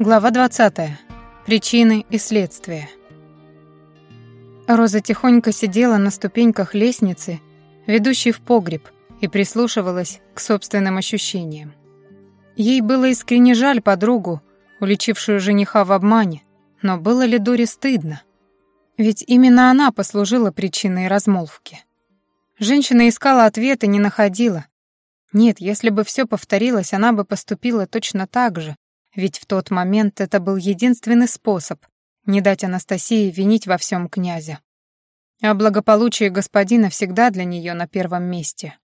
Глава 20. Причины и следствия. Роза тихонько сидела на ступеньках лестницы, ведущей в погреб, и прислушивалась к собственным ощущениям. Ей было искренне жаль подругу, уличившую жениха в обмане, но было ли Доре стыдно? Ведь именно она послужила причиной размолвки. Женщина искала ответ и не находила. Нет, если бы все повторилось, она бы поступила точно так же, ведь в тот момент это был единственный способ не дать Анастасии винить во всем князя. А благополучие господина всегда для нее на первом месте.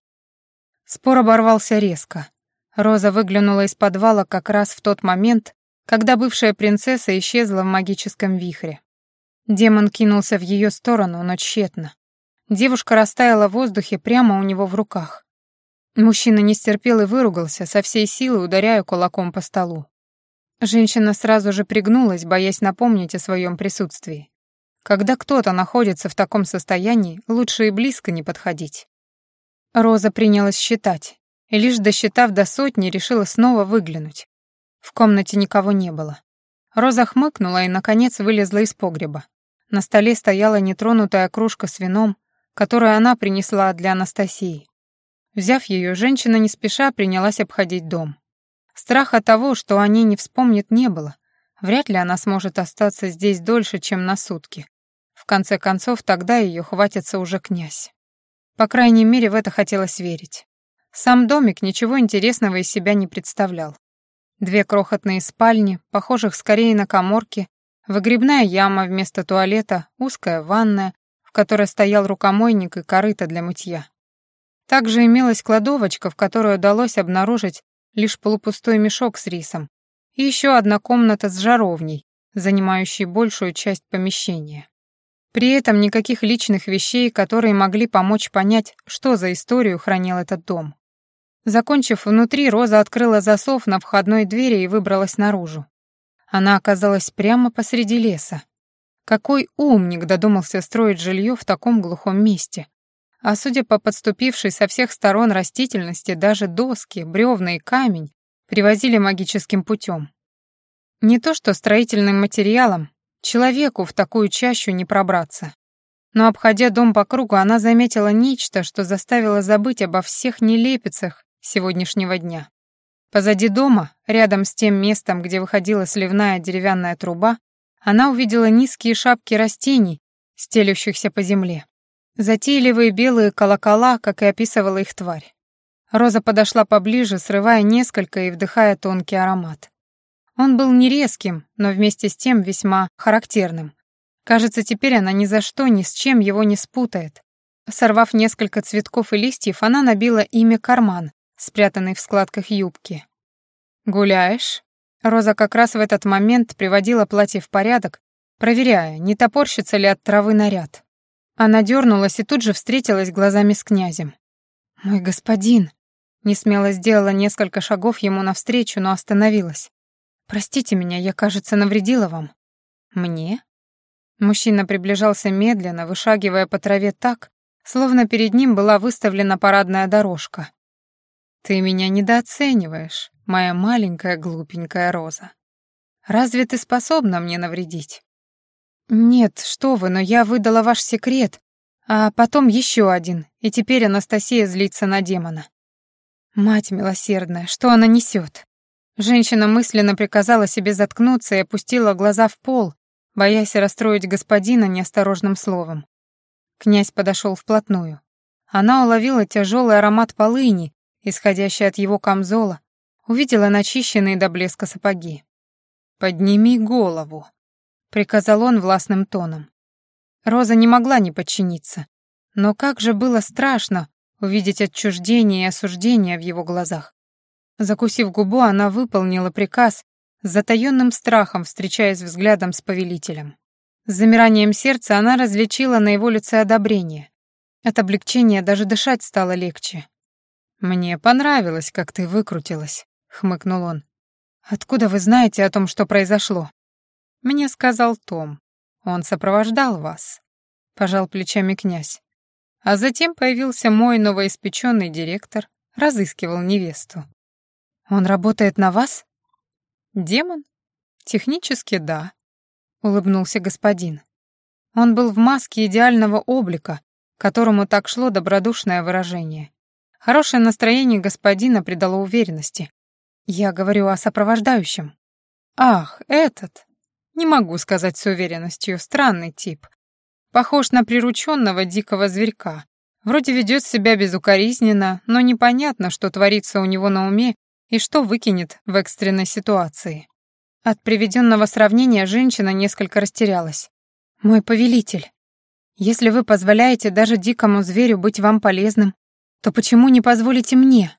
Спор оборвался резко. Роза выглянула из подвала как раз в тот момент, когда бывшая принцесса исчезла в магическом вихре. Демон кинулся в ее сторону, но тщетно. Девушка растаяла в воздухе прямо у него в руках. Мужчина не стерпел и выругался, со всей силы ударяя кулаком по столу. Женщина сразу же пригнулась, боясь напомнить о своем присутствии. Когда кто-то находится в таком состоянии, лучше и близко не подходить. Роза принялась считать, и лишь досчитав до сотни, решила снова выглянуть. В комнате никого не было. Роза хмыкнула и, наконец, вылезла из погреба. На столе стояла нетронутая кружка с вином, которую она принесла для Анастасии. Взяв ее, женщина не спеша принялась обходить дом. Страха того, что они не вспомнят, не было. Вряд ли она сможет остаться здесь дольше, чем на сутки. В конце концов, тогда ее хватится уже князь. По крайней мере, в это хотелось верить. Сам домик ничего интересного из себя не представлял. Две крохотные спальни, похожих скорее на коморки, выгребная яма вместо туалета, узкая ванная, в которой стоял рукомойник и корыто для мытья. Также имелась кладовочка, в которой удалось обнаружить лишь полупустой мешок с рисом и еще одна комната с жаровней, занимающей большую часть помещения. При этом никаких личных вещей, которые могли помочь понять, что за историю хранил этот дом. Закончив внутри, Роза открыла засов на входной двери и выбралась наружу. Она оказалась прямо посреди леса. Какой умник додумался строить жилье в таком глухом месте. А судя по подступившей со всех сторон растительности, даже доски, бревна и камень привозили магическим путем. Не то что строительным материалом, человеку в такую чащу не пробраться. Но, обходя дом по кругу, она заметила нечто, что заставило забыть обо всех нелепицах сегодняшнего дня. Позади дома, рядом с тем местом, где выходила сливная деревянная труба, она увидела низкие шапки растений, стелющихся по земле. Затейливые белые колокола, как и описывала их тварь. Роза подошла поближе, срывая несколько и вдыхая тонкий аромат. Он был не резким, но вместе с тем весьма характерным. Кажется, теперь она ни за что, ни с чем его не спутает. Сорвав несколько цветков и листьев, она набила ими карман, спрятанный в складках юбки. «Гуляешь?» Роза как раз в этот момент приводила платье в порядок, проверяя, не топорщится ли от травы наряд. Она дернулась и тут же встретилась глазами с князем. «Мой господин!» Несмело сделала несколько шагов ему навстречу, но остановилась. «Простите меня, я, кажется, навредила вам». «Мне?» Мужчина приближался медленно, вышагивая по траве так, словно перед ним была выставлена парадная дорожка. «Ты меня недооцениваешь, моя маленькая глупенькая роза. Разве ты способна мне навредить?» «Нет, что вы, но я выдала ваш секрет, а потом еще один, и теперь Анастасия злится на демона». «Мать милосердная, что она несет?» Женщина мысленно приказала себе заткнуться и опустила глаза в пол, боясь расстроить господина неосторожным словом. Князь подошел вплотную. Она уловила тяжелый аромат полыни, исходящий от его камзола, увидела начищенные до блеска сапоги. «Подними голову», приказал он властным тоном. Роза не могла не подчиниться. Но как же было страшно увидеть отчуждение и осуждение в его глазах. Закусив губу, она выполнила приказ с затаённым страхом, встречаясь взглядом с повелителем. С замиранием сердца она различила на его лице одобрение. От облегчения даже дышать стало легче. «Мне понравилось, как ты выкрутилась», — хмыкнул он. «Откуда вы знаете о том, что произошло?» Мне сказал Том. Он сопровождал вас. Пожал плечами князь. А затем появился мой новоиспеченный директор, разыскивал невесту. Он работает на вас? Демон? Технически да, улыбнулся господин. Он был в маске идеального облика, которому так шло добродушное выражение. Хорошее настроение господина придало уверенности. Я говорю о сопровождающем. Ах, этот. Не могу сказать с уверенностью, странный тип. Похож на прирученного дикого зверька. Вроде ведет себя безукоризненно, но непонятно, что творится у него на уме и что выкинет в экстренной ситуации. От приведенного сравнения женщина несколько растерялась. «Мой повелитель, если вы позволяете даже дикому зверю быть вам полезным, то почему не позволите мне?»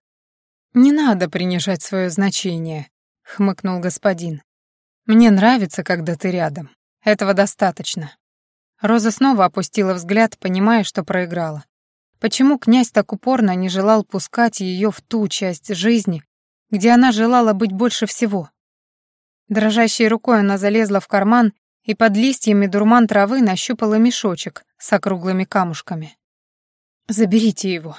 «Не надо принижать свое значение», — хмыкнул господин. «Мне нравится, когда ты рядом. Этого достаточно». Роза снова опустила взгляд, понимая, что проиграла. Почему князь так упорно не желал пускать ее в ту часть жизни, где она желала быть больше всего? Дрожащей рукой она залезла в карман и под листьями дурман травы нащупала мешочек с округлыми камушками. «Заберите его».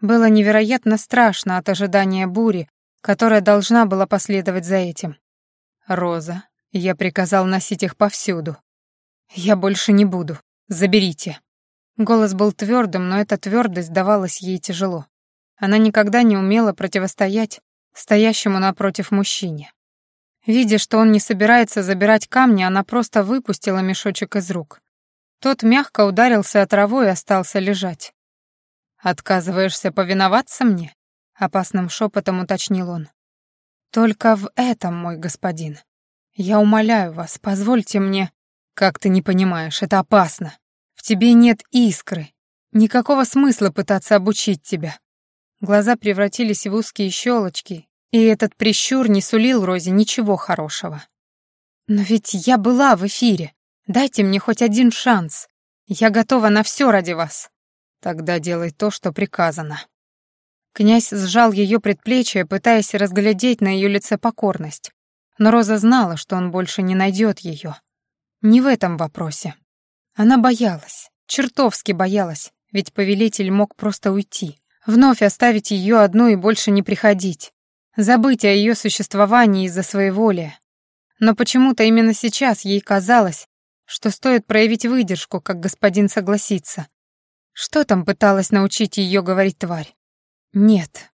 Было невероятно страшно от ожидания бури, которая должна была последовать за этим. «Роза, я приказал носить их повсюду. Я больше не буду. Заберите». Голос был твердым, но эта твердость давалась ей тяжело. Она никогда не умела противостоять стоящему напротив мужчине. Видя, что он не собирается забирать камни, она просто выпустила мешочек из рук. Тот мягко ударился о траву и остался лежать. «Отказываешься повиноваться мне?» — опасным шепотом уточнил он. «Только в этом, мой господин. Я умоляю вас, позвольте мне...» «Как ты не понимаешь, это опасно. В тебе нет искры. Никакого смысла пытаться обучить тебя. Глаза превратились в узкие щелочки, и этот прищур не сулил Розе ничего хорошего. «Но ведь я была в эфире. Дайте мне хоть один шанс. Я готова на все ради вас. Тогда делай то, что приказано». Князь сжал ее предплечье, пытаясь разглядеть на ее лице покорность. Но Роза знала, что он больше не найдет ее. Не в этом вопросе. Она боялась, чертовски боялась, ведь повелитель мог просто уйти, вновь оставить ее одну и больше не приходить, забыть о ее существовании из-за своей воли. Но почему-то именно сейчас ей казалось, что стоит проявить выдержку, как господин согласится. Что там пыталась научить ее говорить тварь? Нет.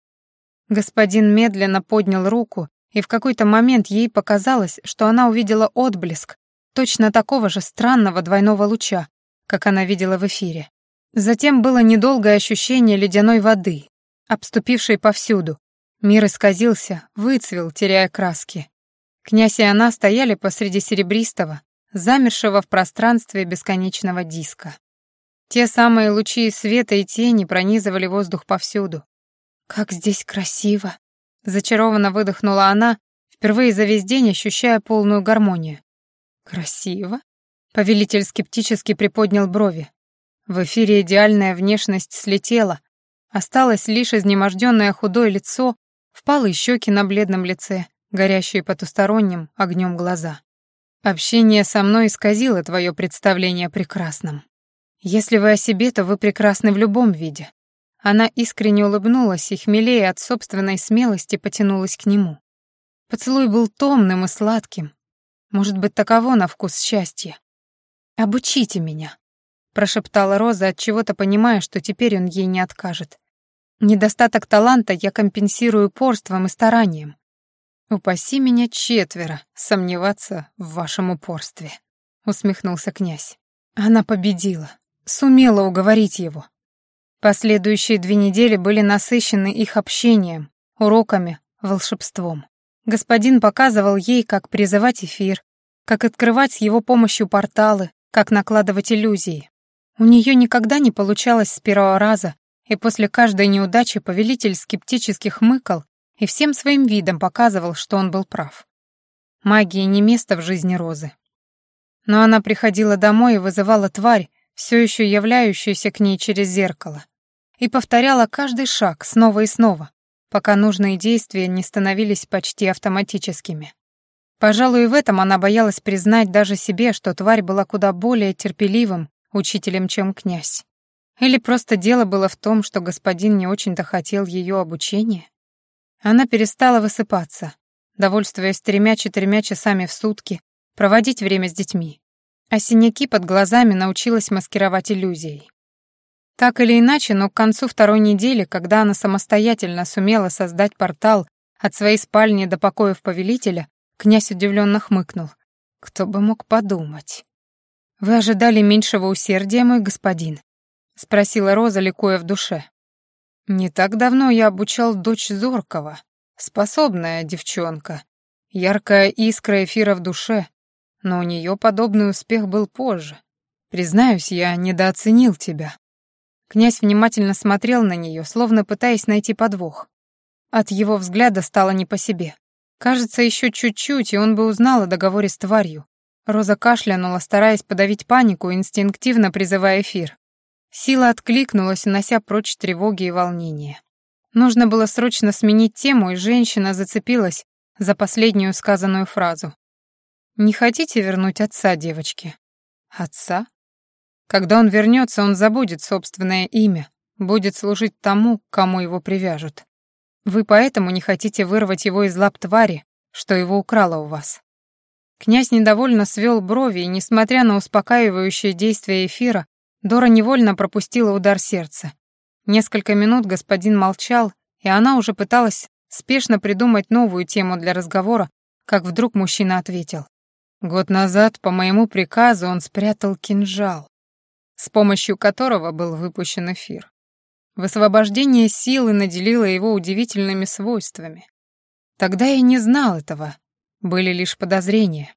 Господин медленно поднял руку, и в какой-то момент ей показалось, что она увидела отблеск точно такого же странного двойного луча, как она видела в эфире. Затем было недолгое ощущение ледяной воды, обступившей повсюду. Мир исказился, выцвел, теряя краски. Князь и она стояли посреди серебристого, замершего в пространстве бесконечного диска. Те самые лучи света и тени пронизывали воздух повсюду. «Как здесь красиво!» — зачарованно выдохнула она, впервые за весь день ощущая полную гармонию. «Красиво?» Повелитель скептически приподнял брови. В эфире идеальная внешность слетела, осталось лишь изнеможденное худое лицо, впалые щеки на бледном лице, горящие потусторонним огнем глаза. Общение со мной исказило твое представление о прекрасном. Если вы о себе, то вы прекрасны в любом виде. Она искренне улыбнулась и, хмелея от собственной смелости, потянулась к нему. Поцелуй был томным и сладким, может быть, таково на вкус счастья. «Обучите меня», — прошептала Роза, от чего то понимая, что теперь он ей не откажет. «Недостаток таланта я компенсирую упорством и старанием. Упаси меня четверо сомневаться в вашем упорстве», — усмехнулся князь. Она победила, сумела уговорить его. Последующие две недели были насыщены их общением, уроками, волшебством. Господин показывал ей, как призывать эфир, как открывать с его помощью порталы, как накладывать иллюзии. У нее никогда не получалось с первого раза, и после каждой неудачи повелитель скептически хмыкал и всем своим видом показывал, что он был прав. Магии не место в жизни Розы. Но она приходила домой и вызывала тварь, все еще являющуюся к ней через зеркало, и повторяла каждый шаг снова и снова, пока нужные действия не становились почти автоматическими. Пожалуй, в этом она боялась признать даже себе, что тварь была куда более терпеливым учителем, чем князь. Или просто дело было в том, что господин не очень-то хотел ее обучения? Она перестала высыпаться. довольствуясь тремя-четырьмя часами в сутки, проводить время с детьми. А синяки под глазами научилась маскировать иллюзией. Так или иначе, но к концу второй недели, когда она самостоятельно сумела создать портал от своей спальни до покоев повелителя, князь удивленно хмыкнул. Кто бы мог подумать? «Вы ожидали меньшего усердия, мой господин?» — спросила Роза, ликуя в душе. «Не так давно я обучал дочь Зоркова, способная девчонка, яркая искра эфира в душе, но у нее подобный успех был позже. Признаюсь, я недооценил тебя». Князь внимательно смотрел на нее, словно пытаясь найти подвох. От его взгляда стало не по себе. Кажется, еще чуть-чуть, и он бы узнал о договоре с тварью. Роза кашлянула, стараясь подавить панику, инстинктивно призывая эфир. Сила откликнулась, унося прочь тревоги и волнения. Нужно было срочно сменить тему, и женщина зацепилась за последнюю сказанную фразу. «Не хотите вернуть отца, девочки?» «Отца?» Когда он вернется, он забудет собственное имя, будет служить тому, кому его привяжут. Вы поэтому не хотите вырвать его из лап твари, что его украла у вас. Князь недовольно свел брови, и, несмотря на успокаивающее действие эфира, Дора невольно пропустила удар сердца. Несколько минут господин молчал, и она уже пыталась спешно придумать новую тему для разговора, как вдруг мужчина ответил. Год назад, по моему приказу, он спрятал кинжал с помощью которого был выпущен эфир. Высвобождение силы наделило его удивительными свойствами. Тогда я не знал этого, были лишь подозрения.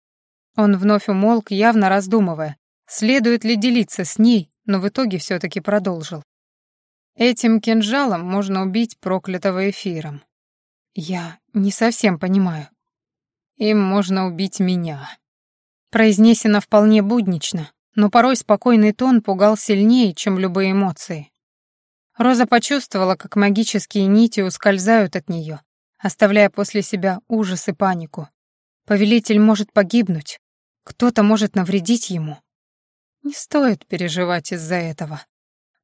Он вновь умолк, явно раздумывая, следует ли делиться с ней, но в итоге все-таки продолжил. Этим кинжалом можно убить проклятого эфиром. Я не совсем понимаю. Им можно убить меня. Произнесено вполне буднично, но порой спокойный тон пугал сильнее, чем любые эмоции. Роза почувствовала, как магические нити ускользают от нее, оставляя после себя ужас и панику. Повелитель может погибнуть, кто-то может навредить ему. Не стоит переживать из-за этого.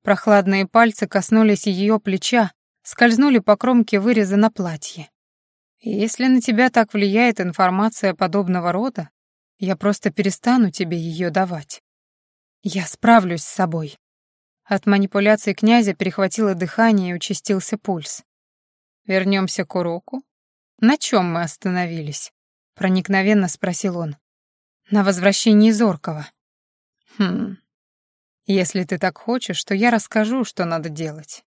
Прохладные пальцы коснулись ее плеча, скользнули по кромке выреза на платье. Если на тебя так влияет информация подобного рода, я просто перестану тебе ее давать. Я справлюсь с собой. От манипуляции князя перехватило дыхание и участился пульс. Вернемся к уроку? На чем мы остановились? Проникновенно спросил он. На возвращении Зоркова. Хм. Если ты так хочешь, то я расскажу, что надо делать.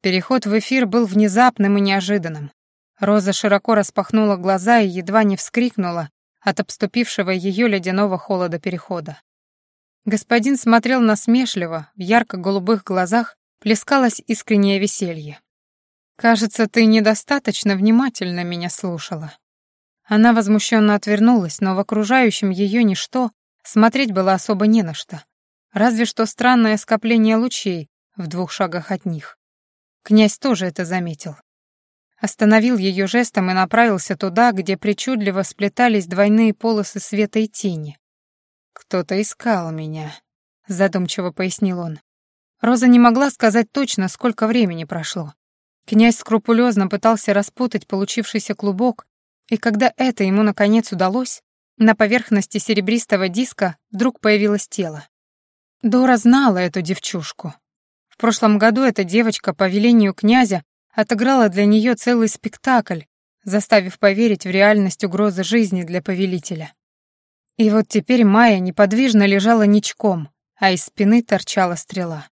Переход в эфир был внезапным и неожиданным. Роза широко распахнула глаза и едва не вскрикнула от обступившего ее ледяного холода перехода. Господин смотрел насмешливо, в ярко-голубых глазах плескалось искреннее веселье. «Кажется, ты недостаточно внимательно меня слушала». Она возмущенно отвернулась, но в окружающем ее ничто смотреть было особо не на что. Разве что странное скопление лучей в двух шагах от них. Князь тоже это заметил. Остановил ее жестом и направился туда, где причудливо сплетались двойные полосы света и тени, «Кто-то искал меня», — задумчиво пояснил он. Роза не могла сказать точно, сколько времени прошло. Князь скрупулезно пытался распутать получившийся клубок, и когда это ему наконец удалось, на поверхности серебристого диска вдруг появилось тело. Дора знала эту девчушку. В прошлом году эта девочка по велению князя отыграла для нее целый спектакль, заставив поверить в реальность угрозы жизни для повелителя. И вот теперь Майя неподвижно лежала ничком, а из спины торчала стрела.